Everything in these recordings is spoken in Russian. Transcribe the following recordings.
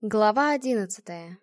Глава одиннадцатая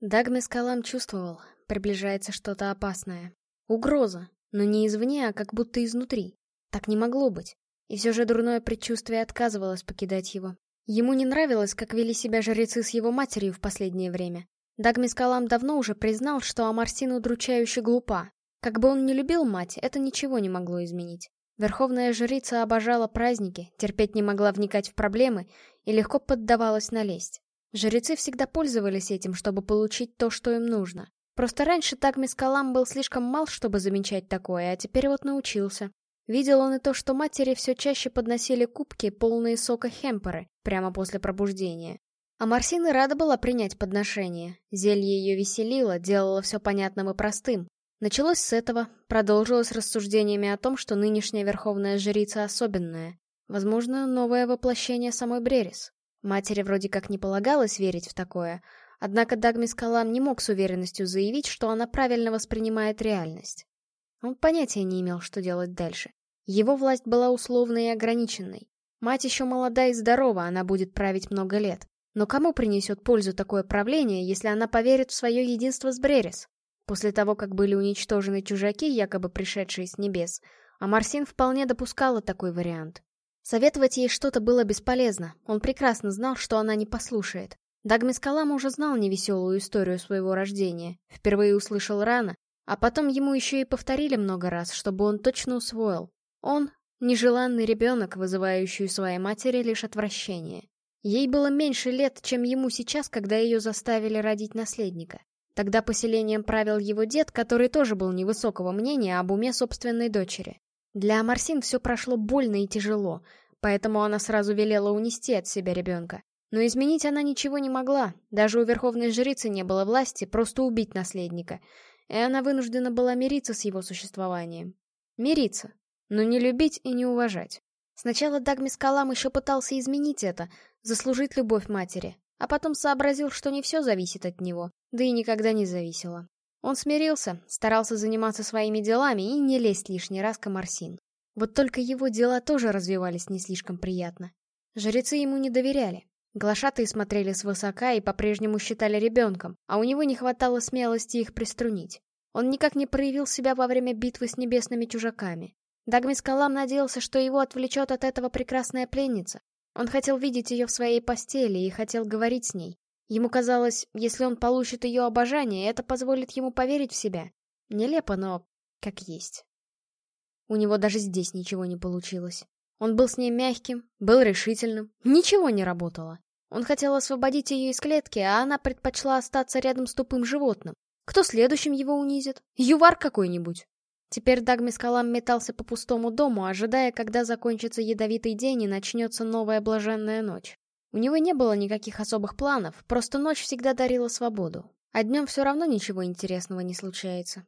Дагмес Калам чувствовал, приближается что-то опасное. Угроза, но не извне, а как будто изнутри. Так не могло быть. И все же дурное предчувствие отказывалось покидать его. Ему не нравилось, как вели себя жрецы с его матерью в последнее время. Дагмис Калам давно уже признал, что Амарсина удручающе глупа. Как бы он не любил мать, это ничего не могло изменить. Верховная жрица обожала праздники, терпеть не могла вникать в проблемы и легко поддавалась на лесть. Жрецы всегда пользовались этим, чтобы получить то, что им нужно. Просто раньше так Мискалам был слишком мал, чтобы замечать такое, а теперь вот научился. Видел он и то, что матери все чаще подносили кубки, полные сока хемперы, прямо после пробуждения. А Марсина рада была принять подношение. Зелье ее веселило, делало все понятным и простым. Началось с этого, продолжилось рассуждениями о том, что нынешняя верховная жрица особенная. Возможно, новое воплощение самой Брерис. Матери вроде как не полагалось верить в такое, однако Дагмис Калам не мог с уверенностью заявить, что она правильно воспринимает реальность. Он понятия не имел, что делать дальше. Его власть была условной и ограниченной. Мать еще молода и здорова, она будет править много лет. Но кому принесет пользу такое правление, если она поверит в свое единство с Брерис? После того, как были уничтожены чужаки, якобы пришедшие с небес, а Марсин вполне допускала такой вариант. Советовать ей что-то было бесполезно, он прекрасно знал, что она не послушает. Дагмис Калам уже знал невеселую историю своего рождения, впервые услышал рано, а потом ему еще и повторили много раз, чтобы он точно усвоил. Он — нежеланный ребенок, вызывающий у своей матери лишь отвращение. Ей было меньше лет, чем ему сейчас, когда ее заставили родить наследника. Тогда поселением правил его дед, который тоже был невысокого мнения об уме собственной дочери. Для Марсин все прошло больно и тяжело, поэтому она сразу велела унести от себя ребенка. Но изменить она ничего не могла, даже у верховной жрицы не было власти просто убить наследника, и она вынуждена была мириться с его существованием. Мириться, но не любить и не уважать. Сначала Дагмис Калам еще пытался изменить это, заслужить любовь матери, а потом сообразил, что не все зависит от него, да и никогда не зависело. Он смирился, старался заниматься своими делами и не лезть лишний раз к Амарсин. Вот только его дела тоже развивались не слишком приятно. Жрецы ему не доверяли. Глашатые смотрели свысока и по-прежнему считали ребенком, а у него не хватало смелости их приструнить. Он никак не проявил себя во время битвы с небесными чужаками. Дагмис Калам надеялся, что его отвлечет от этого прекрасная пленница. Он хотел видеть ее в своей постели и хотел говорить с ней, Ему казалось, если он получит ее обожание, это позволит ему поверить в себя. Нелепо, но как есть. У него даже здесь ничего не получилось. Он был с ней мягким, был решительным, ничего не работало. Он хотел освободить ее из клетки, а она предпочла остаться рядом с тупым животным. Кто следующим его унизит? Ювар какой-нибудь. Теперь Дагми Скалам метался по пустому дому, ожидая, когда закончится ядовитый день и начнется новая блаженная ночь. У него не было никаких особых планов, просто ночь всегда дарила свободу. А днем все равно ничего интересного не случается.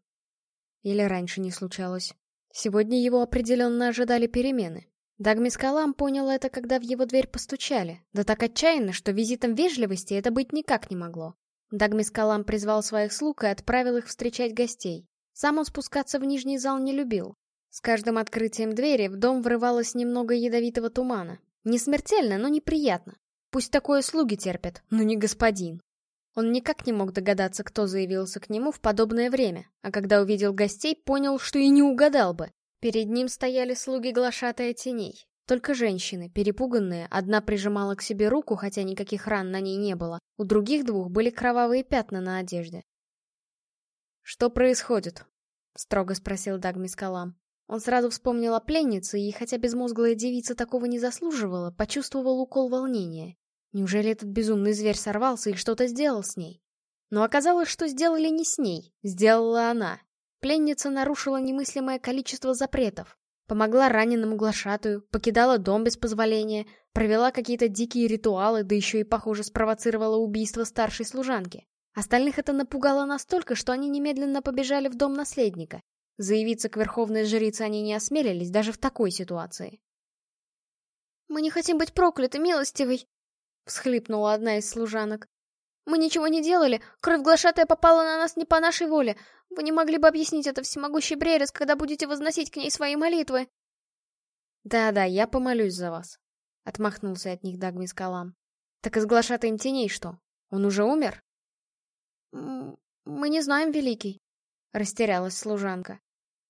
Или раньше не случалось. Сегодня его определенно ожидали перемены. Дагмис Калам понял это, когда в его дверь постучали, да так отчаянно, что визитом вежливости это быть никак не могло. Дагмис Калам призвал своих слуг и отправил их встречать гостей. Сам он спускаться в нижний зал не любил. С каждым открытием двери в дом врывалось немного ядовитого тумана. Не смертельно, но неприятно. Пусть такое слуги терпят, но не господин. Он никак не мог догадаться, кто заявился к нему в подобное время, а когда увидел гостей, понял, что и не угадал бы. Перед ним стояли слуги глашатая теней. Только женщины, перепуганные, одна прижимала к себе руку, хотя никаких ран на ней не было, у других двух были кровавые пятна на одежде. «Что происходит?» — строго спросил Дагмис Калам. Он сразу вспомнил о пленнице, и хотя безмозглая девица такого не заслуживала, почувствовал укол волнения. Неужели этот безумный зверь сорвался и что-то сделал с ней? Но оказалось, что сделали не с ней, сделала она. Пленница нарушила немыслимое количество запретов. Помогла раненому глашатую, покидала дом без позволения, провела какие-то дикие ритуалы, да еще и, похоже, спровоцировала убийство старшей служанки. Остальных это напугало настолько, что они немедленно побежали в дом наследника. Заявиться к верховной жрице они не осмелились даже в такой ситуации. «Мы не хотим быть прокляты, милостивый!» — всхлипнула одна из служанок. «Мы ничего не делали, кровь глашатая попала на нас не по нашей воле. Вы не могли бы объяснить это всемогущей Брерис, когда будете возносить к ней свои молитвы?» «Да-да, я помолюсь за вас», — отмахнулся от них Дагмис Калам. Так из глашатаем теней что? Он уже умер? «Мы не знаем, Великий», — растерялась служанка.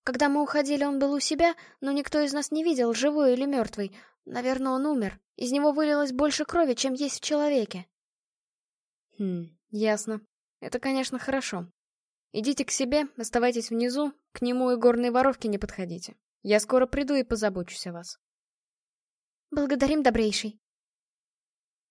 «Когда мы уходили, он был у себя, но никто из нас не видел, живой или мертвый. Наверное, он умер. Из него вылилось больше крови, чем есть в человеке». «Хм, ясно. Это, конечно, хорошо. Идите к себе, оставайтесь внизу, к нему и горной воровке не подходите. Я скоро приду и позабочусь о вас». «Благодарим, добрейший»,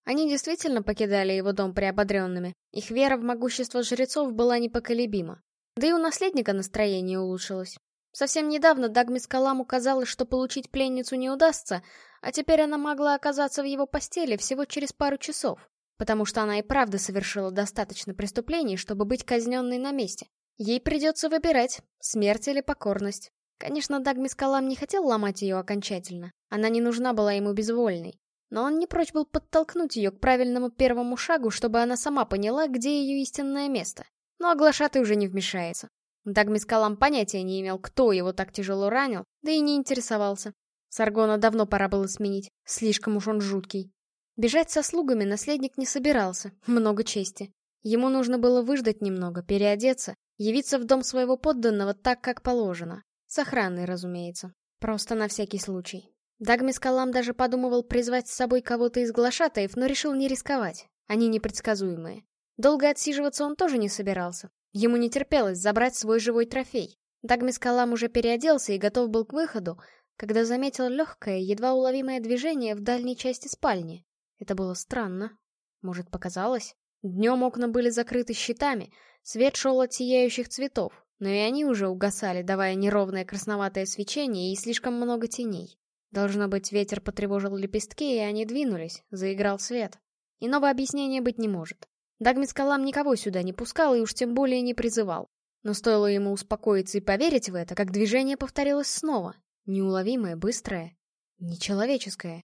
они действительно покидали его дом приободренными. Их вера в могущество жрецов была непоколебима. Да и у наследника настроение улучшилось. Совсем недавно Дагмис Каламу казалось, что получить пленницу не удастся, а теперь она могла оказаться в его постели всего через пару часов, потому что она и правда совершила достаточно преступлений, чтобы быть казненной на месте. Ей придется выбирать, смерть или покорность. Конечно, Дагмис Калам не хотел ломать ее окончательно. Она не нужна была ему безвольной но он не прочь был подтолкнуть ее к правильному первому шагу, чтобы она сама поняла, где ее истинное место. Но оглашатый уже не вмешается. Дагмис Калам понятия не имел, кто его так тяжело ранил, да и не интересовался. Саргона давно пора было сменить, слишком уж он жуткий. Бежать со слугами наследник не собирался, много чести. Ему нужно было выждать немного, переодеться, явиться в дом своего подданного так, как положено. С охраной, разумеется. Просто на всякий случай. Дагмис Калам даже подумывал призвать с собой кого-то из глашатаев, но решил не рисковать. Они непредсказуемые. Долго отсиживаться он тоже не собирался. Ему не терпелось забрать свой живой трофей. Дагмис Калам уже переоделся и готов был к выходу, когда заметил легкое, едва уловимое движение в дальней части спальни. Это было странно. Может, показалось? Днем окна были закрыты щитами, свет шел от сияющих цветов, но и они уже угасали, давая неровное красноватое свечение и слишком много теней. Должно быть, ветер потревожил лепестки, и они двинулись, заиграл свет. Иного объяснения быть не может. Дагмис Калам никого сюда не пускал и уж тем более не призывал. Но стоило ему успокоиться и поверить в это, как движение повторилось снова. Неуловимое, быстрое, нечеловеческое.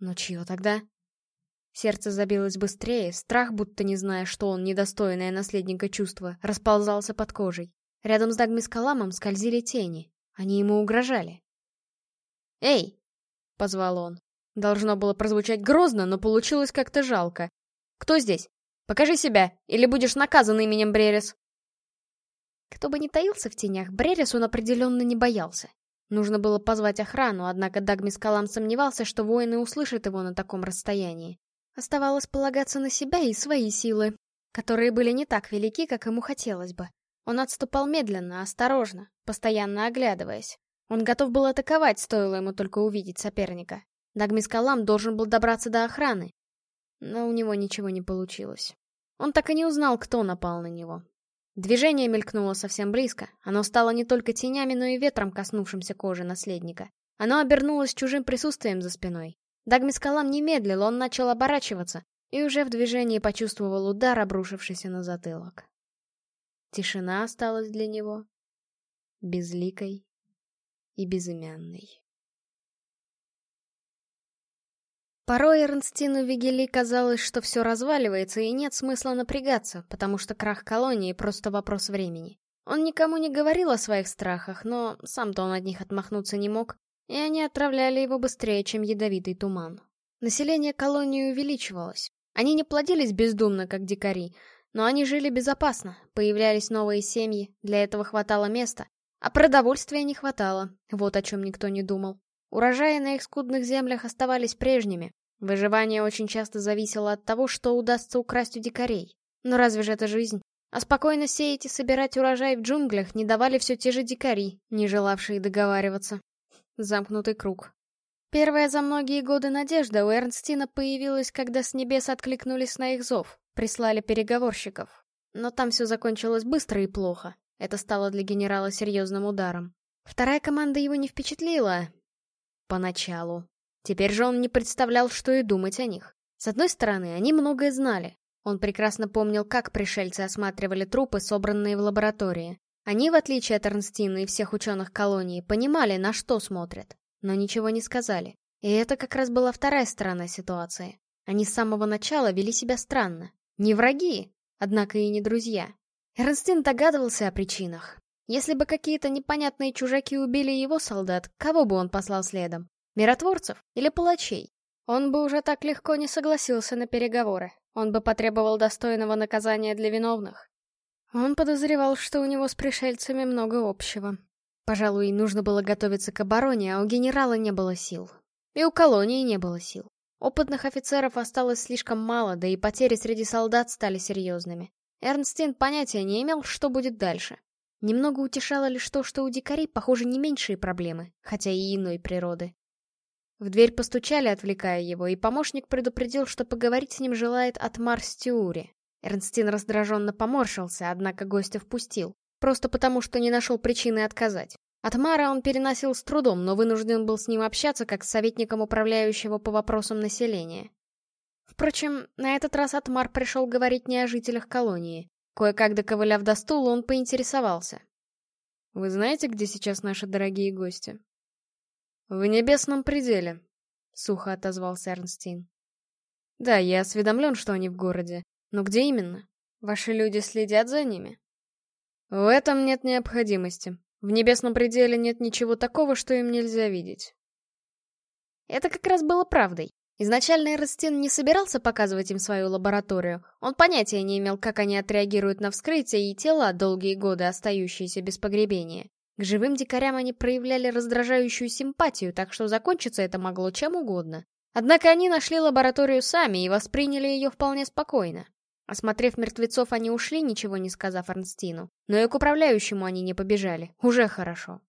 Но чье тогда? Сердце забилось быстрее, страх, будто не зная, что он недостойное наследника чувства, расползался под кожей. Рядом с Дагмис Каламом скользили тени. Они ему угрожали. «Эй!» — позвал он. Должно было прозвучать грозно, но получилось как-то жалко. «Кто здесь? Покажи себя, или будешь наказан именем Брерис!» Кто бы ни таился в тенях, Брерис он определенно не боялся. Нужно было позвать охрану, однако Дагмис Калам сомневался, что воины услышат его на таком расстоянии. Оставалось полагаться на себя и свои силы, которые были не так велики, как ему хотелось бы. Он отступал медленно, осторожно, постоянно оглядываясь. Он готов был атаковать, стоило ему только увидеть соперника. Дагмис Калам должен был добраться до охраны. Но у него ничего не получилось. Он так и не узнал, кто напал на него. Движение мелькнуло совсем близко. Оно стало не только тенями, но и ветром, коснувшимся кожи наследника. Оно обернулось чужим присутствием за спиной. Дагмис Калам не медлил, он начал оборачиваться, и уже в движении почувствовал удар, обрушившийся на затылок. Тишина осталась для него безликой и безымянный. Порой Эрнстину Вигели казалось, что все разваливается и нет смысла напрягаться, потому что крах колонии — просто вопрос времени. Он никому не говорил о своих страхах, но сам-то он от них отмахнуться не мог, и они отправляли его быстрее, чем ядовитый туман. Население колонии увеличивалось. Они не плодились бездумно, как дикари, но они жили безопасно, появлялись новые семьи, для этого хватало места, а продовольствия не хватало, вот о чем никто не думал. Урожаи на их скудных землях оставались прежними. Выживание очень часто зависело от того, что удастся украсть у дикарей. Но разве же это жизнь? А спокойно сеять и собирать урожай в джунглях не давали все те же дикари, не желавшие договариваться. Замкнутый круг. Первая за многие годы надежда у Эрнстина появилась, когда с небес откликнулись на их зов, прислали переговорщиков. Но там все закончилось быстро и плохо. Это стало для генерала серьезным ударом. Вторая команда его не впечатлила. Поначалу. Теперь же он не представлял, что и думать о них. С одной стороны, они многое знали. Он прекрасно помнил, как пришельцы осматривали трупы, собранные в лаборатории. Они, в отличие от Эрнстина и всех ученых колонии, понимали, на что смотрят, но ничего не сказали. И это как раз была вторая сторона ситуации. Они с самого начала вели себя странно. Не враги, однако и не друзья. Эрнстин догадывался о причинах. Если бы какие-то непонятные чужаки убили его солдат, кого бы он послал следом? Миротворцев или палачей? Он бы уже так легко не согласился на переговоры. Он бы потребовал достойного наказания для виновных. Он подозревал, что у него с пришельцами много общего. Пожалуй, нужно было готовиться к обороне, а у генерала не было сил. И у колонии не было сил. Опытных офицеров осталось слишком мало, да и потери среди солдат стали серьезными. Эрнстин понятия не имел, что будет дальше. Немного утешало лишь то, что у дикарей, похоже, не меньшие проблемы, хотя и иной природы. В дверь постучали, отвлекая его, и помощник предупредил, что поговорить с ним желает Атмар Стюри. Эрнстин раздраженно поморщился, однако гостя впустил. Просто потому, что не нашел причины отказать. Атмара он переносил с трудом, но вынужден был с ним общаться как с советником управляющего по вопросам населения. Впрочем, на этот раз Атмар пришел говорить не о жителях колонии. Кое-как доковыляв до стула, он поинтересовался. «Вы знаете, где сейчас наши дорогие гости?» «В небесном пределе», — сухо отозвался Эрнстин. «Да, я осведомлен, что они в городе. Но где именно? Ваши люди следят за ними?» «В этом нет необходимости. В небесном пределе нет ничего такого, что им нельзя видеть». Это как раз было правдой. Изначально Эрнстин не собирался показывать им свою лабораторию. Он понятия не имел, как они отреагируют на вскрытие и тела, долгие годы остающиеся без погребения. К живым дикарям они проявляли раздражающую симпатию, так что закончиться это могло чем угодно. Однако они нашли лабораторию сами и восприняли ее вполне спокойно. Осмотрев мертвецов, они ушли, ничего не сказав Эрнстину. Но и к управляющему они не побежали. Уже хорошо.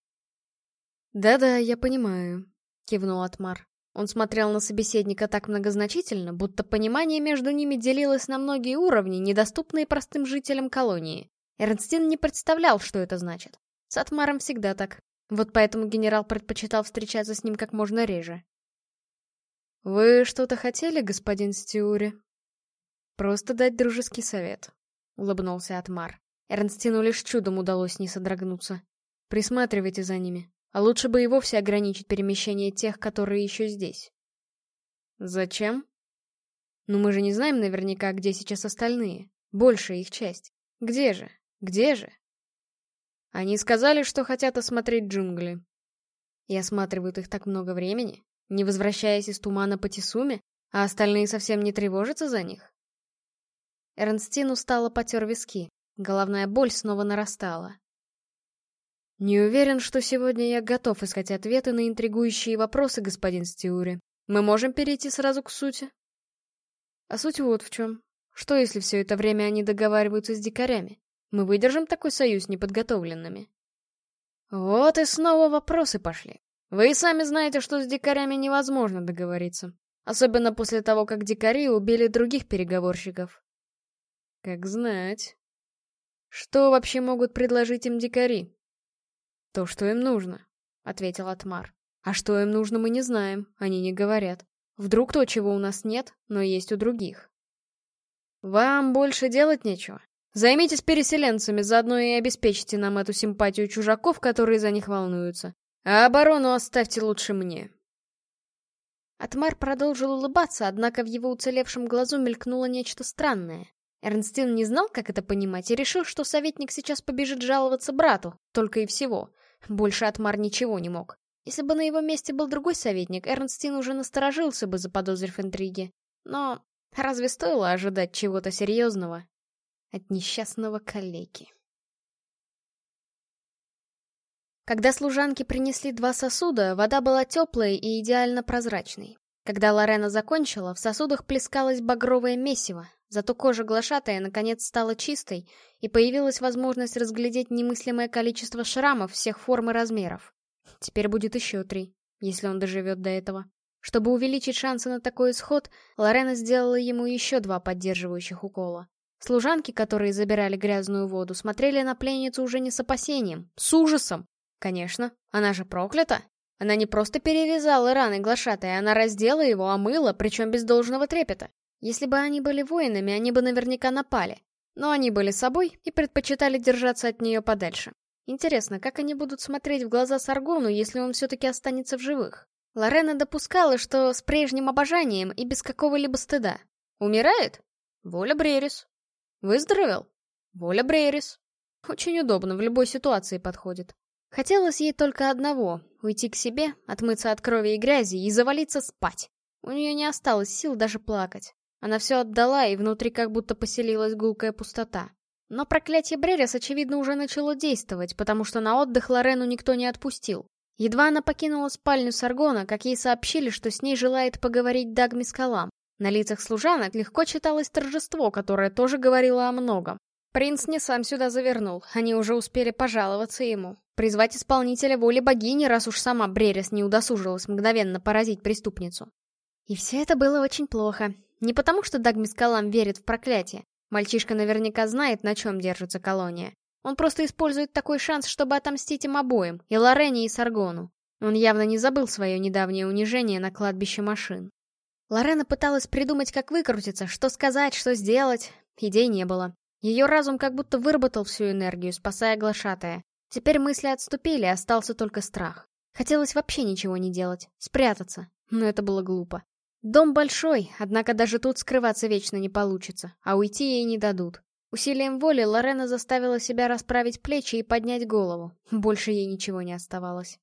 «Да-да, я понимаю», — кивнул Атмар. Он смотрел на собеседника так многозначительно, будто понимание между ними делилось на многие уровни, недоступные простым жителям колонии. Эрнстин не представлял, что это значит. С Атмаром всегда так. Вот поэтому генерал предпочитал встречаться с ним как можно реже. «Вы что-то хотели, господин Стюри?» «Просто дать дружеский совет», — улыбнулся Атмар. Эрнстину лишь чудом удалось не содрогнуться. «Присматривайте за ними, а лучше бы и вовсе ограничить перемещение тех, которые еще здесь». «Зачем?» «Ну мы же не знаем наверняка, где сейчас остальные. Большая их часть. Где же? Где же?» Они сказали, что хотят осмотреть джунгли. И осматривают их так много времени, не возвращаясь из тумана по Тисуме, а остальные совсем не тревожатся за них. Эрнстин устало потер виски. Головная боль снова нарастала. «Не уверен, что сегодня я готов искать ответы на интригующие вопросы, господин Стиури. Мы можем перейти сразу к сути?» «А суть вот в чем. Что, если все это время они договариваются с дикарями? Мы выдержим такой союз неподготовленными? Вот и снова вопросы пошли. Вы и сами знаете, что с дикарями невозможно договориться. Особенно после того, как дикари убили других переговорщиков. Как знать. Что вообще могут предложить им дикари? То, что им нужно, — ответил Атмар. А что им нужно, мы не знаем, они не говорят. Вдруг то, чего у нас нет, но есть у других. Вам больше делать нечего. Займитесь переселенцами, заодно и обеспечьте нам эту симпатию чужаков, которые за них волнуются. А оборону оставьте лучше мне. Атмар продолжил улыбаться, однако в его уцелевшем глазу мелькнуло нечто странное. Эрнстин не знал, как это понимать, и решил, что советник сейчас побежит жаловаться брату, только и всего. Больше Атмар ничего не мог. Если бы на его месте был другой советник, Эрнстин уже насторожился бы, заподозрив интриги. Но разве стоило ожидать чего-то серьезного? от несчастного калеки. Когда служанки принесли два сосуда, вода была теплой и идеально прозрачной. Когда Лорена закончила, в сосудах плескалось багровое месиво, зато кожа глашатая наконец стала чистой, и появилась возможность разглядеть немыслимое количество шрамов всех форм и размеров. Теперь будет еще три, если он доживет до этого. Чтобы увеличить шансы на такой исход, Лорена сделала ему еще два поддерживающих укола. Служанки, которые забирали грязную воду, смотрели на пленницу уже не с опасением, с ужасом. Конечно, она же проклята. Она не просто перевязала раны глашатой, она раздела его, омыла, причем без должного трепета. Если бы они были воинами, они бы наверняка напали. Но они были собой и предпочитали держаться от нее подальше. Интересно, как они будут смотреть в глаза Саргону, если он все-таки останется в живых? Лорена допускала, что с прежним обожанием и без какого-либо стыда. Умирает? Воля Брерис. Выздоровел? Воля Брейрис. Очень удобно, в любой ситуации подходит. Хотелось ей только одного — уйти к себе, отмыться от крови и грязи и завалиться спать. У нее не осталось сил даже плакать. Она все отдала, и внутри как будто поселилась гулкая пустота. Но проклятие Брерис, очевидно, уже начало действовать, потому что на отдых Лорену никто не отпустил. Едва она покинула спальню Саргона, как ей сообщили, что с ней желает поговорить Дагми Скалам. На лицах служанок легко читалось торжество, которое тоже говорило о многом. Принц не сам сюда завернул, они уже успели пожаловаться ему. Призвать исполнителя воли богини, раз уж сама Брерис не удосужилась мгновенно поразить преступницу. И все это было очень плохо. Не потому, что Дагми Скалам верит в проклятие. Мальчишка наверняка знает, на чем держится колония. Он просто использует такой шанс, чтобы отомстить им обоим, и Лорене, и Саргону. Он явно не забыл свое недавнее унижение на кладбище машин. Лорена пыталась придумать, как выкрутиться, что сказать, что сделать. Идей не было. Ее разум как будто выработал всю энергию, спасая глашатая. Теперь мысли отступили, остался только страх. Хотелось вообще ничего не делать, спрятаться, но это было глупо. Дом большой, однако даже тут скрываться вечно не получится, а уйти ей не дадут. Усилием воли Лорена заставила себя расправить плечи и поднять голову. Больше ей ничего не оставалось.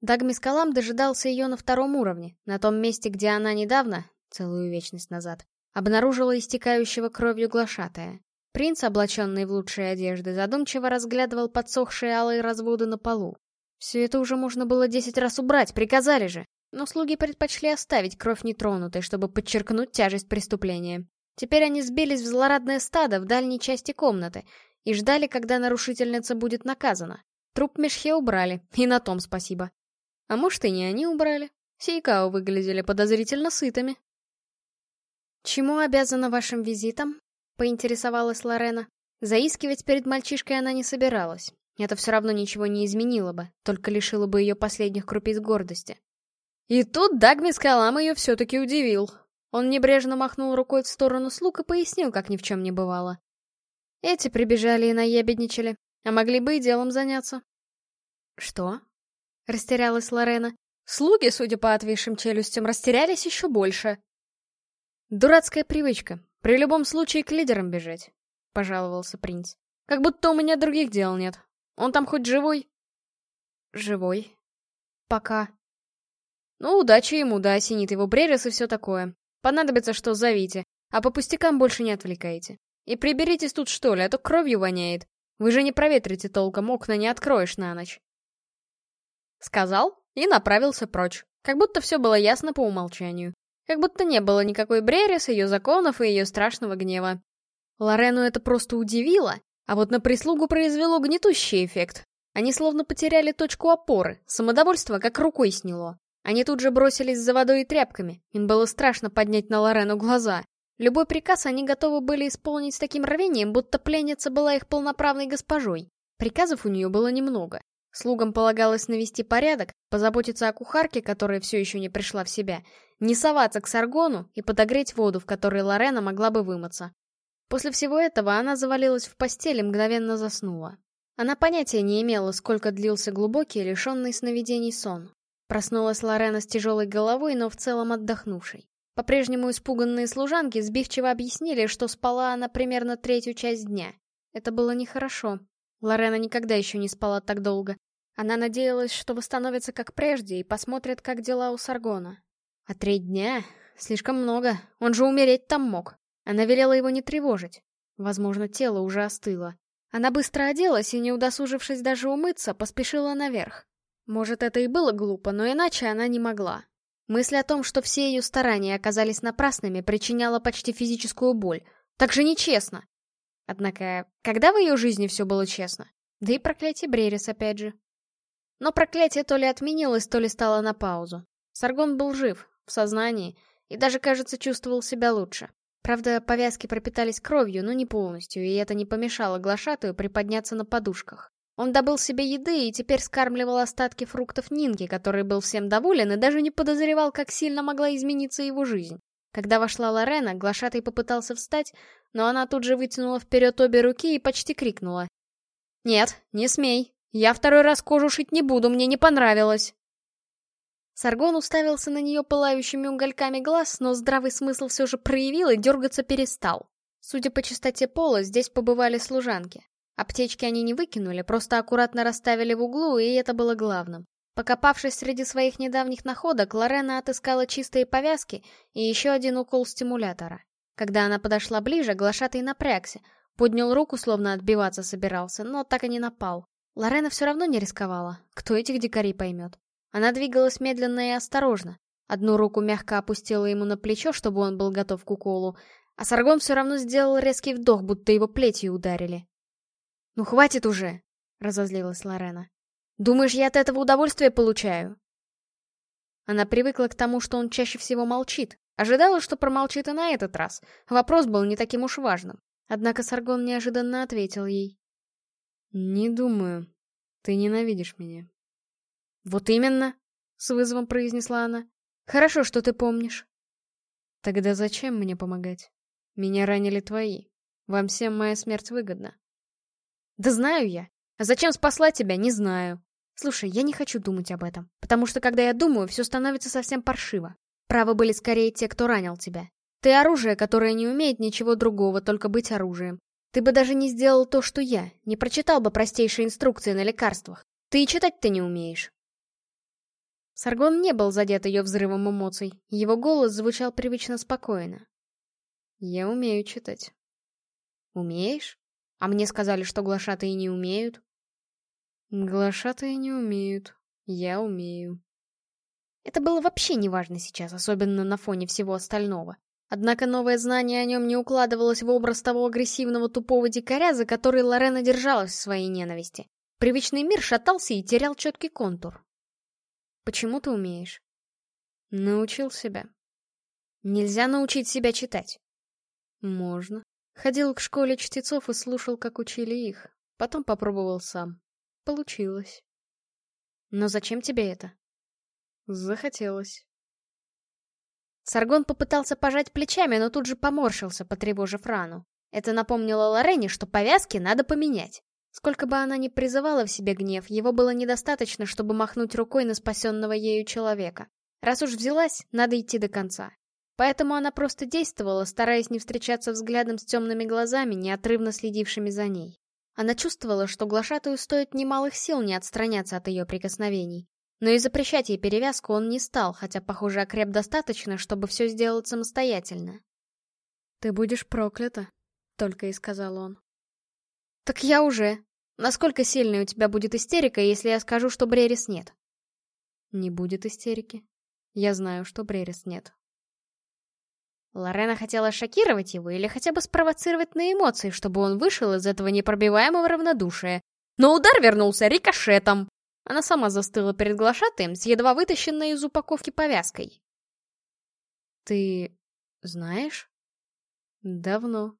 Дагмис Калам дожидался ее на втором уровне, на том месте, где она недавно, целую вечность назад, обнаружила истекающего кровью глашатая. Принц, облаченный в лучшие одежды, задумчиво разглядывал подсохшие алые разводы на полу. Все это уже можно было десять раз убрать, приказали же. Но слуги предпочли оставить кровь нетронутой, чтобы подчеркнуть тяжесть преступления. Теперь они сбились в злорадное стадо в дальней части комнаты и ждали, когда нарушительница будет наказана. Труп Мешхе убрали, и на том спасибо. А может, и не они убрали. Сейкао выглядели подозрительно сытыми. «Чему обязана вашим визитом?» — поинтересовалась Лорена. Заискивать перед мальчишкой она не собиралась. Это все равно ничего не изменило бы, только лишило бы ее последних крупиц гордости. И тут Дагми Скалам ее все-таки удивил. Он небрежно махнул рукой в сторону слуг и пояснил, как ни в чем не бывало. Эти прибежали и наебедничали, а могли бы и делом заняться. «Что?» — растерялась Лорена. Слуги, судя по отвисшим челюстям, растерялись еще больше. «Дурацкая привычка. При любом случае к лидерам бежать», — пожаловался принц. «Как будто у меня других дел нет. Он там хоть живой?» «Живой. Пока». «Ну, удачи ему, да, осенит его бререс и все такое. Понадобится что, зовите. А по пустякам больше не отвлекайте. И приберитесь тут что ли, а то кровью воняет. Вы же не проветрите толком, окна не откроешь на ночь. Сказал и направился прочь. Как будто все было ясно по умолчанию. Как будто не было никакой Брерис, ее законов и ее страшного гнева. Лорену это просто удивило, а вот на прислугу произвело гнетущий эффект. Они словно потеряли точку опоры, самодовольство как рукой сняло. Они тут же бросились за водой и тряпками. Им было страшно поднять на Лорену глаза. Любой приказ они готовы были исполнить с таким рвением, будто пленница была их полноправной госпожой. Приказов у нее было немного. Слугам полагалось навести порядок, позаботиться о кухарке, которая все еще не пришла в себя, не соваться к Саргону и подогреть воду, в которой Лорена могла бы вымыться. После всего этого она завалилась в постель и мгновенно заснула. Она понятия не имела, сколько длился глубокий, лишенный сновидений сон. Проснулась Лорена с тяжелой головой, но в целом отдохнувшей. По-прежнему испуганные служанки сбивчиво объяснили, что спала она примерно третью часть дня. Это было нехорошо. Лорена никогда еще не спала так долго. Она надеялась, что восстановится как прежде и посмотрит, как дела у Саргона. А три дня? Слишком много. Он же умереть там мог. Она велела его не тревожить. Возможно, тело уже остыло. Она быстро оделась и, не удосужившись даже умыться, поспешила наверх. Может, это и было глупо, но иначе она не могла. Мысль о том, что все ее старания оказались напрасными, причиняла почти физическую боль. Так же нечестно. Однако, когда в ее жизни все было честно? Да и проклятие Брерис опять же. Но проклятие то ли отменилось, то ли стало на паузу. Саргон был жив, в сознании, и даже, кажется, чувствовал себя лучше. Правда, повязки пропитались кровью, но не полностью, и это не помешало глашатую приподняться на подушках. Он добыл себе еды и теперь скармливал остатки фруктов Нинки, который был всем доволен и даже не подозревал, как сильно могла измениться его жизнь. Когда вошла Лорена, глашатый попытался встать, но она тут же вытянула вперед обе руки и почти крикнула. «Нет, не смей. Я второй раз кожу шить не буду, мне не понравилось». Саргон уставился на нее пылающими угольками глаз, но здравый смысл все же проявил и дергаться перестал. Судя по чистоте пола, здесь побывали служанки. Аптечки они не выкинули, просто аккуратно расставили в углу, и это было главным. Покопавшись среди своих недавних находок, Лорена отыскала чистые повязки и еще один укол стимулятора. Когда она подошла ближе, глашатый напрягся, поднял руку, словно отбиваться собирался, но так и не напал. Лорена все равно не рисковала, кто этих дикарей поймет. Она двигалась медленно и осторожно. Одну руку мягко опустила ему на плечо, чтобы он был готов к уколу, а Саргон все равно сделал резкий вдох, будто его плетью ударили. «Ну хватит уже!» — разозлилась Лорена. «Думаешь, я от этого удовольствие получаю?» Она привыкла к тому, что он чаще всего молчит. Ожидала, что промолчит и на этот раз. Вопрос был не таким уж важным. Однако Саргон неожиданно ответил ей. «Не думаю. Ты ненавидишь меня». «Вот именно!» — с вызовом произнесла она. «Хорошо, что ты помнишь». «Тогда зачем мне помогать?» Меня ранили твои. Вам всем моя смерть выгодна. Да знаю я. А зачем спасла тебя, не знаю. Слушай, я не хочу думать об этом, потому что когда я думаю, все становится совсем паршиво. Правы были скорее те, кто ранил тебя. Ты оружие, которое не умеет ничего другого, только быть оружием. Ты бы даже не сделал то, что я, не прочитал бы простейшие инструкции на лекарствах. Ты и читать ты не умеешь. Саргон не был задет ее взрывом эмоций. Его голос звучал привычно спокойно. Я умею читать. Умеешь? А мне сказали, что глашатые не умеют. Глашатые не умеют. Я умею. Это было вообще неважно сейчас, особенно на фоне всего остального. Однако новое знание о нем не укладывалось в образ того агрессивного тупого дикаря, за который Лорена держалась в своей ненависти. Привычный мир шатался и терял четкий контур. Почему ты умеешь? Научил себя. Нельзя научить себя читать. Можно. Ходил к школе чтецов и слушал, как учили их. Потом попробовал сам. Получилось. Но зачем тебе это? Захотелось. Саргон попытался пожать плечами, но тут же поморщился, потревожив рану. Это напомнило Лорене, что повязки надо поменять. Сколько бы она ни призывала в себе гнев, его было недостаточно, чтобы махнуть рукой на спасенного ею человека. Раз уж взялась, надо идти до конца. Поэтому она просто действовала, стараясь не встречаться взглядом с темными глазами, неотрывно следившими за ней. Она чувствовала, что глашатую стоит немалых сил не отстраняться от ее прикосновений. Но и запрещать ей перевязку он не стал, хотя, похоже, окреп достаточно, чтобы все сделать самостоятельно. «Ты будешь проклята», — только и сказал он. «Так я уже. Насколько сильной у тебя будет истерика, если я скажу, что Брерис нет?» «Не будет истерики. Я знаю, что Брерис нет». Лорена хотела шокировать его или хотя бы спровоцировать на эмоции, чтобы он вышел из этого непробиваемого равнодушия. Но удар вернулся рикошетом. Она сама застыла перед глашатаем с едва вытащенной из упаковки повязкой. «Ты знаешь?» «Давно».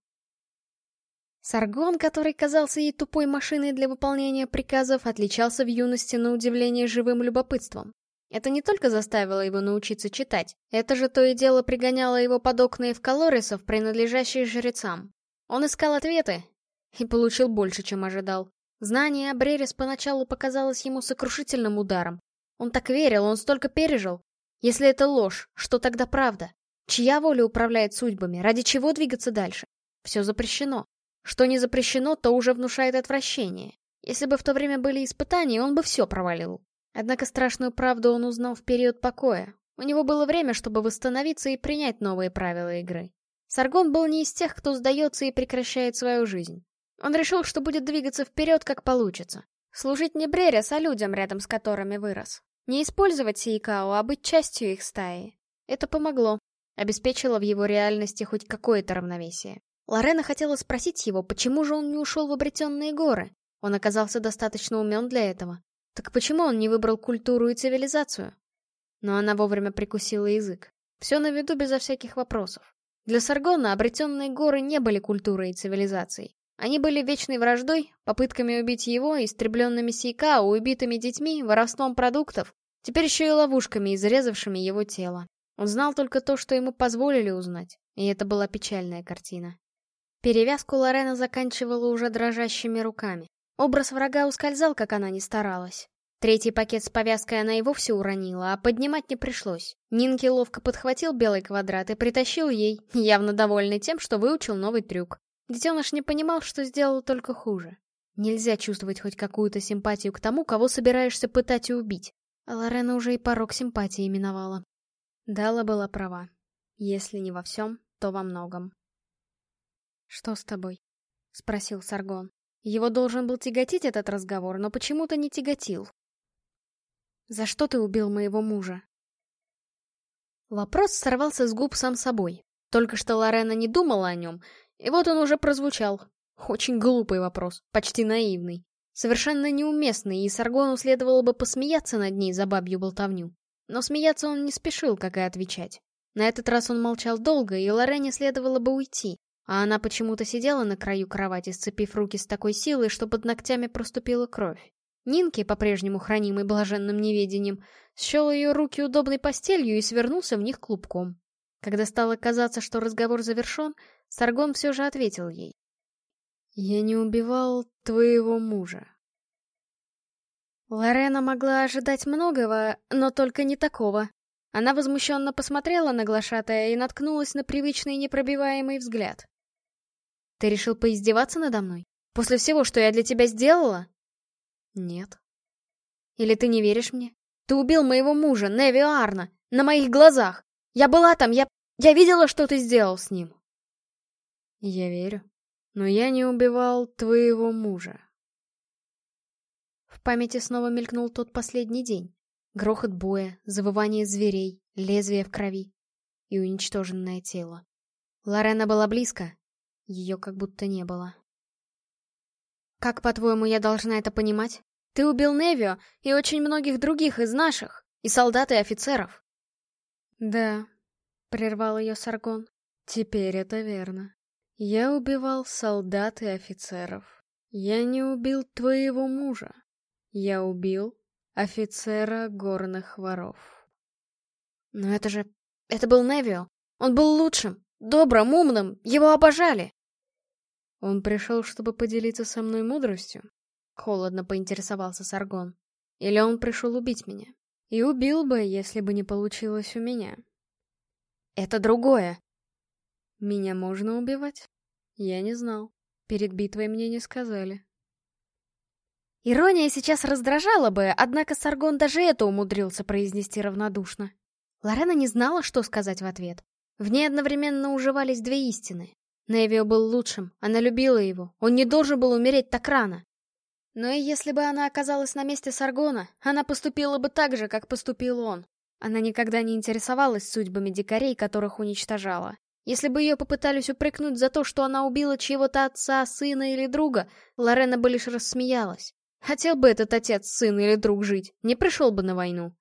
Саргон, который казался ей тупой машиной для выполнения приказов, отличался в юности на удивление живым любопытством. Это не только заставило его научиться читать, это же то и дело пригоняло его под окна эвкалорисов, принадлежащие жрецам. Он искал ответы и получил больше, чем ожидал. Знание о Брерис поначалу показалось ему сокрушительным ударом. Он так верил, он столько пережил. Если это ложь, что тогда правда? Чья воля управляет судьбами? Ради чего двигаться дальше? Все запрещено. Что не запрещено, то уже внушает отвращение. Если бы в то время были испытания, он бы все провалил. Однако страшную правду он узнал в период покоя. У него было время, чтобы восстановиться и принять новые правила игры. Саргон был не из тех, кто сдается и прекращает свою жизнь. Он решил, что будет двигаться вперед, как получится. Служить не Бререс, а людям, рядом с которыми вырос. Не использовать Сейкао, а быть частью их стаи. Это помогло. Обеспечило в его реальности хоть какое-то равновесие. Лорена хотела спросить его, почему же он не ушел в обретенные горы. Он оказался достаточно умен для этого. Так почему он не выбрал культуру и цивилизацию? Но она вовремя прикусила язык. Все на виду безо всяких вопросов. Для Саргона обретенные горы не были культурой и цивилизацией. Они были вечной враждой, попытками убить его, истребленными Сейка, убитыми детьми, воровством продуктов, теперь еще и ловушками, изрезавшими его тело. Он знал только то, что ему позволили узнать, и это была печальная картина. Перевязку Лорена заканчивала уже дрожащими руками. Образ врага ускользал, как она ни старалась. Третий пакет с повязкой она и вовсе уронила, а поднимать не пришлось. Нинки ловко подхватил белый квадрат и притащил ей, явно довольный тем, что выучил новый трюк. Детеныш не понимал, что сделал только хуже. Нельзя чувствовать хоть какую-то симпатию к тому, кого собираешься пытать и убить. А Лорена уже и порог симпатии именовала. Дала была права. Если не во всем, то во многом. «Что с тобой?» — спросил Саргон. Его должен был тяготить этот разговор, но почему-то не тяготил. «За что ты убил моего мужа?» Вопрос сорвался с губ сам собой. Только что Лорена не думала о нем, и вот он уже прозвучал. Очень глупый вопрос, почти наивный. Совершенно неуместный, и Саргону следовало бы посмеяться над ней за бабью болтовню. Но смеяться он не спешил, как и отвечать. На этот раз он молчал долго, и Лорене следовало бы уйти. А она почему-то сидела на краю кровати, сцепив руки с такой силой, что под ногтями проступила кровь. Нинки, по-прежнему хранимый блаженным неведением, счел ее руки удобной постелью и свернулся в них клубком. Когда стало казаться, что разговор завершен, Саргон все же ответил ей. «Я не убивал твоего мужа». Лорена могла ожидать многого, но только не такого. Она возмущенно посмотрела на глашатая и наткнулась на привычный непробиваемый взгляд. Ты решил поиздеваться надо мной? После всего, что я для тебя сделала? Нет. Или ты не веришь мне? Ты убил моего мужа, Неви Арна, на моих глазах. Я была там, я... Я видела, что ты сделал с ним. Я верю. Но я не убивал твоего мужа. В памяти снова мелькнул тот последний день. Грохот боя, завывание зверей, лезвие в крови и уничтоженное тело. Лорена была близко, ее как будто не было. «Как, по-твоему, я должна это понимать? Ты убил Невио и очень многих других из наших, и солдат, и офицеров». «Да», — прервал ее Саргон, — «теперь это верно. Я убивал солдат и офицеров. Я не убил твоего мужа. Я убил офицера горных воров». «Но это же... это был Невио. Он был лучшим, добрым, умным, его обожали!» «Он пришел, чтобы поделиться со мной мудростью?» Холодно поинтересовался Саргон. «Или он пришел убить меня? И убил бы, если бы не получилось у меня». «Это другое!» «Меня можно убивать?» «Я не знал. Перед битвой мне не сказали». Ирония сейчас раздражала бы, однако Саргон даже это умудрился произнести равнодушно. Лорена не знала, что сказать в ответ. В ней одновременно уживались две истины. Невио был лучшим, она любила его, он не должен был умереть так рано. Но и если бы она оказалась на месте Саргона, она поступила бы так же, как поступил он. Она никогда не интересовалась судьбами дикарей, которых уничтожала. Если бы ее попытались упрекнуть за то, что она убила чьего-то отца, сына или друга, Лорена бы лишь рассмеялась. Хотел бы этот отец, сын или друг жить, не пришел бы на войну.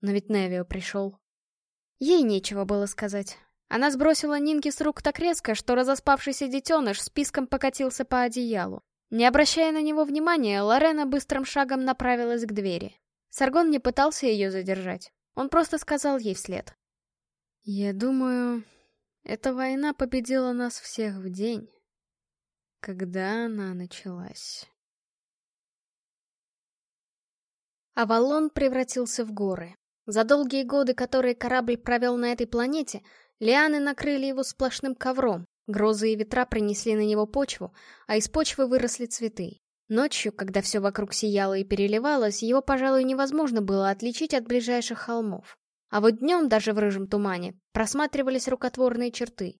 Но ведь Невио пришел. Ей нечего было сказать. Она сбросила Нинки с рук так резко, что разоспавшийся детеныш списком покатился по одеялу. Не обращая на него внимания, Лорена быстрым шагом направилась к двери. Саргон не пытался ее задержать. Он просто сказал ей вслед. «Я думаю, эта война победила нас всех в день, когда она началась». Авалон превратился в горы. За долгие годы, которые корабль провел на этой планете, Лианы накрыли его сплошным ковром, грозы и ветра принесли на него почву, а из почвы выросли цветы. Ночью, когда все вокруг сияло и переливалось, его, пожалуй, невозможно было отличить от ближайших холмов. А вот днем, даже в рыжем тумане, просматривались рукотворные черты.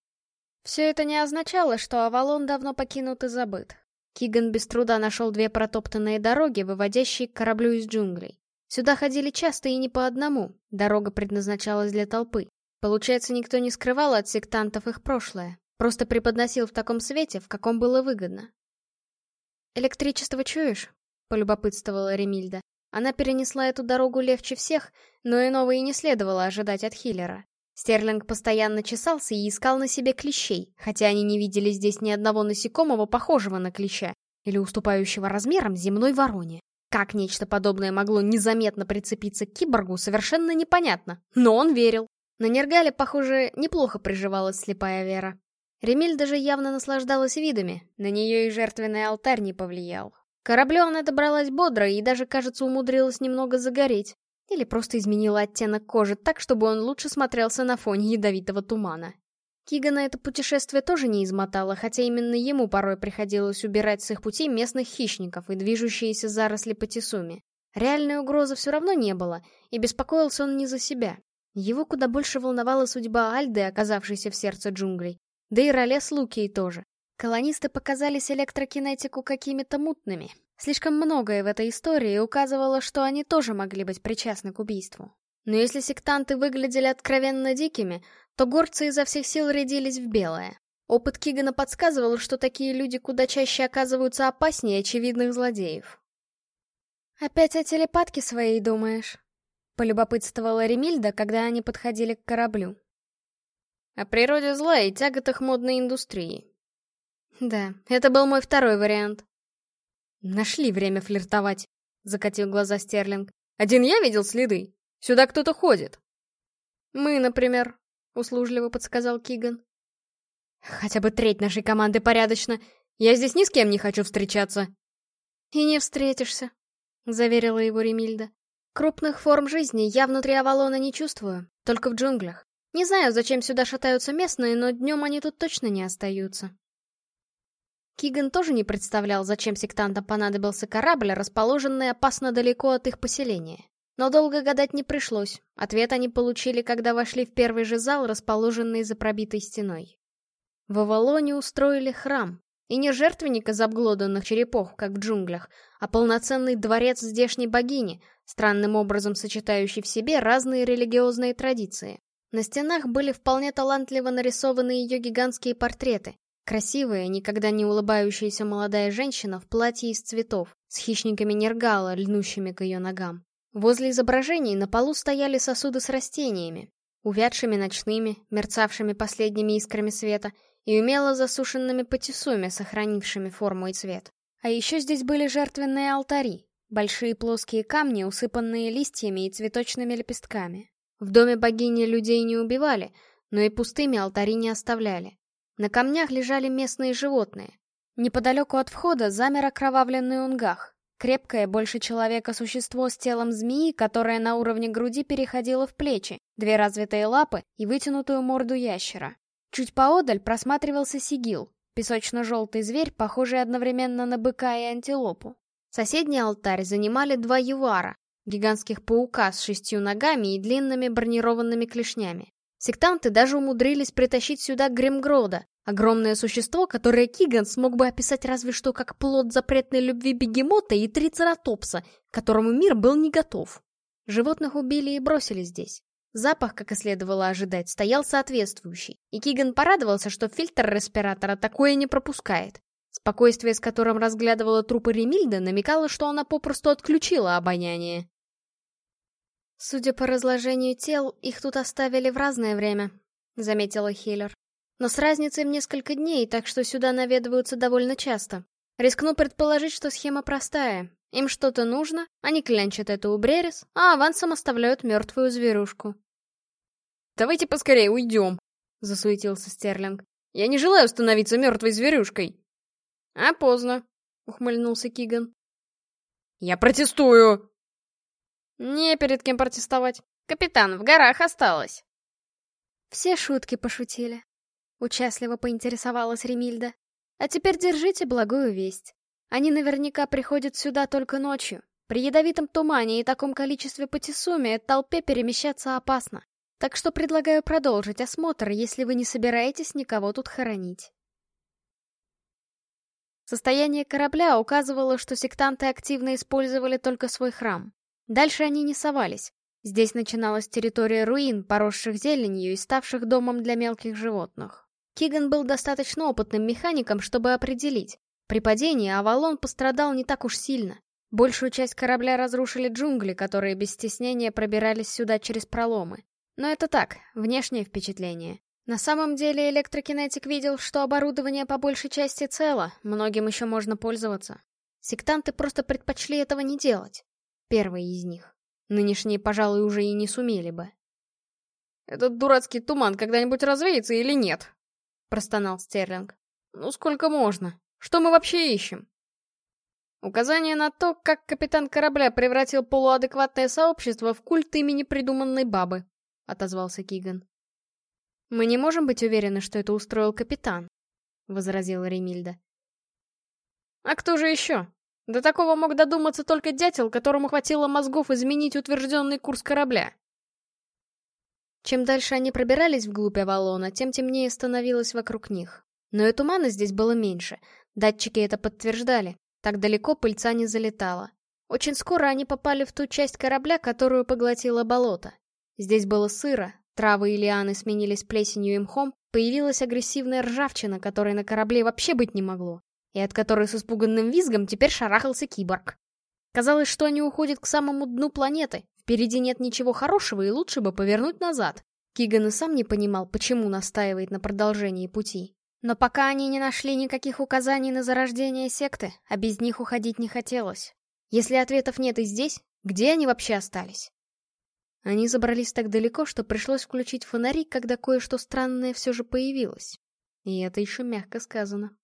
Все это не означало, что Авалон давно покинут и забыт. Киган без труда нашел две протоптанные дороги, выводящие к кораблю из джунглей. Сюда ходили часто и не по одному, дорога предназначалась для толпы. Получается, никто не скрывал от сектантов их прошлое, просто преподносил в таком свете, в каком было выгодно. «Электричество чуешь?» — полюбопытствовала Ремильда. Она перенесла эту дорогу легче всех, но иного и не следовало ожидать от Хиллера. Стерлинг постоянно чесался и искал на себе клещей, хотя они не видели здесь ни одного насекомого, похожего на клеща, или уступающего размером земной вороне. Как нечто подобное могло незаметно прицепиться к киборгу, совершенно непонятно, но он верил. На Нергале, похоже, неплохо приживалась слепая Вера. Ремиль даже явно наслаждалась видами, на нее и жертвенный алтарь не повлиял. К кораблю она добралась бодро и даже, кажется, умудрилась немного загореть. Или просто изменила оттенок кожи так, чтобы он лучше смотрелся на фоне ядовитого тумана. Кигана это путешествие тоже не измотало, хотя именно ему порой приходилось убирать с их путей местных хищников и движущиеся заросли Патисуми. Реальной угрозы все равно не было, и беспокоился он не за себя. Его куда больше волновала судьба Альды, оказавшейся в сердце джунглей. Да и Ролес Лукии тоже. Колонисты показались электрокинетику какими-то мутными. Слишком многое в этой истории указывало, что они тоже могли быть причастны к убийству. Но если сектанты выглядели откровенно дикими, то горцы изо всех сил рядились в белое. Опыт Кигана подсказывал, что такие люди куда чаще оказываются опаснее очевидных злодеев. «Опять о телепатке своей думаешь?» — полюбопытствовала Ремильда, когда они подходили к кораблю. «О природе зла и тяготах модной индустрии». «Да, это был мой второй вариант». «Нашли время флиртовать», — закатил глаза Стерлинг. «Один я видел следы. Сюда кто-то ходит». «Мы, например», — услужливо подсказал Киган. «Хотя бы треть нашей команды порядочно. Я здесь ни с кем не хочу встречаться». «И не встретишься», — заверила его Ремильда. «Крупных форм жизни я внутри Авалона не чувствую, только в джунглях. Не знаю, зачем сюда шатаются местные, но днем они тут точно не остаются». Киган тоже не представлял, зачем сектантам понадобился корабль, расположенный опасно далеко от их поселения. Но долго гадать не пришлось. Ответ они получили, когда вошли в первый же зал, расположенный за пробитой стеной. В Авалоне устроили храм, и не жертвенник из обглоданных черепов, как в джунглях, а полноценный дворец здешней богини, странным образом сочетающий в себе разные религиозные традиции. На стенах были вполне талантливо нарисованы ее гигантские портреты. Красивая, никогда не улыбающаяся молодая женщина в платье из цветов, с хищниками нергала, льнущими к ее ногам. Возле изображений на полу стояли сосуды с растениями, увядшими ночными, мерцавшими последними искрами света, и умело засушенными патисуми, сохранившими форму и цвет. А еще здесь были жертвенные алтари, большие плоские камни, усыпанные листьями и цветочными лепестками. В доме богини людей не убивали, но и пустыми алтари не оставляли. На камнях лежали местные животные. Неподалеку от входа замер окровавленный унгах, крепкое, больше человека существо с телом змеи, которое на уровне груди переходило в плечи, две развитые лапы и вытянутую морду ящера. Чуть поодаль просматривался сигил, песочно-желтый зверь, похожий одновременно на быка и антилопу. Соседний алтарь занимали два ювара, гигантских паука с шестью ногами и длинными бронированными клешнями. Сектанты даже умудрились притащить сюда Гримгрода, огромное существо, которое Киган смог бы описать разве что как плод запретной любви бегемота и трицератопса, которому мир был не готов. Животных убили и бросили здесь. Запах, как и следовало ожидать, стоял соответствующий, и Киган порадовался, что фильтр респиратора такое не пропускает. Спокойствие, с которым разглядывала трупы Ремильда, намекало, что она попросту отключила обоняние. «Судя по разложению тел, их тут оставили в разное время», — заметила Хиллер. «Но с разницей в несколько дней, так что сюда наведываются довольно часто. Рискну предположить, что схема простая. Им что-то нужно, они клянчат это у Брерис, а авансом оставляют мертвую зверушку. «Давайте поскорее уйдем», — засуетился Стерлинг. «Я не желаю становиться мертвой зверюшкой». «А поздно», — ухмыльнулся Киган. «Я протестую!» «Не перед кем протестовать. Капитан, в горах осталось». Все шутки пошутили. Участливо поинтересовалась Ремильда. А теперь держите благую весть. Они наверняка приходят сюда только ночью. При ядовитом тумане и таком количестве патисумия толпе перемещаться опасно. Так что предлагаю продолжить осмотр, если вы не собираетесь никого тут хоронить. Состояние корабля указывало, что сектанты активно использовали только свой храм. Дальше они не совались. Здесь начиналась территория руин, поросших зеленью и ставших домом для мелких животных. Киган был достаточно опытным механиком, чтобы определить, при падении Авалон пострадал не так уж сильно. Большую часть корабля разрушили джунгли, которые без стеснения пробирались сюда через проломы. Но это так, внешнее впечатление. На самом деле электрокинетик видел, что оборудование по большей части цело, многим еще можно пользоваться. Сектанты просто предпочли этого не делать. Первый из них. Нынешние, пожалуй, уже и не сумели бы. «Этот дурацкий туман когда-нибудь развеется или нет?» — простонал Стерлинг. «Ну сколько можно?» Что мы вообще ищем? Указание на то, как капитан корабля превратил полуадекватное сообщество в культ имени придуманной бабы, — отозвался Киган. «Мы не можем быть уверены, что это устроил капитан», — возразила Ремильда. «А кто же еще? До такого мог додуматься только дятел, которому хватило мозгов изменить утвержденный курс корабля. Чем дальше они пробирались вглубь Авалона, тем темнее становилось вокруг них. Но и тумана здесь было меньше. Датчики это подтверждали. Так далеко пыльца не залетала. Очень скоро они попали в ту часть корабля, которую поглотило болото. Здесь было сыро, травы и лианы сменились плесенью и мхом, появилась агрессивная ржавчина, которой на корабле вообще быть не могло, и от которой с испуганным визгом теперь шарахался киборг. Казалось, что они уходят к самому дну планеты, впереди нет ничего хорошего и лучше бы повернуть назад. Киган и сам не понимал, почему настаивает на продолжении пути. Но пока они не нашли никаких указаний на зарождение секты, а без них уходить не хотелось. Если ответов нет и здесь, где они вообще остались? Они забрались так далеко, что пришлось включить фонари, когда кое-что странное все же появилось. И это еще мягко сказано.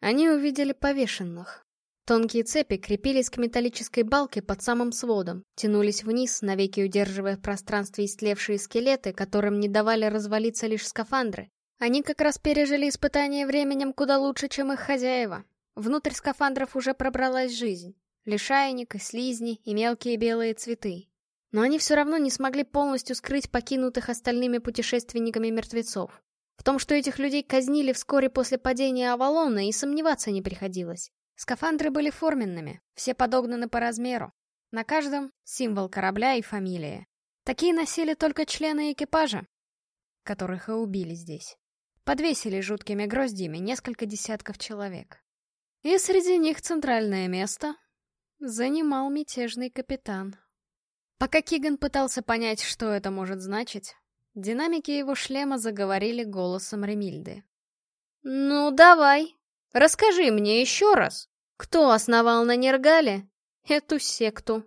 Они увидели повешенных. Тонкие цепи крепились к металлической балке под самым сводом, тянулись вниз, навеки удерживая в пространстве истлевшие скелеты, которым не давали развалиться лишь скафандры. Они как раз пережили испытание временем куда лучше, чем их хозяева. Внутрь скафандров уже пробралась жизнь. Лишайник, слизни, и мелкие белые цветы. Но они все равно не смогли полностью скрыть покинутых остальными путешественниками мертвецов. В том, что этих людей казнили вскоре после падения Авалона, и сомневаться не приходилось. Скафандры были форменными, все подогнаны по размеру. На каждом символ корабля и фамилия. Такие носили только члены экипажа, которых и убили здесь. Подвесили жуткими гроздьями несколько десятков человек. И среди них центральное место занимал мятежный капитан. Пока Киган пытался понять, что это может значить, динамики его шлема заговорили голосом Ремильды. «Ну, давай, расскажи мне еще раз, кто основал на Нергале эту секту?»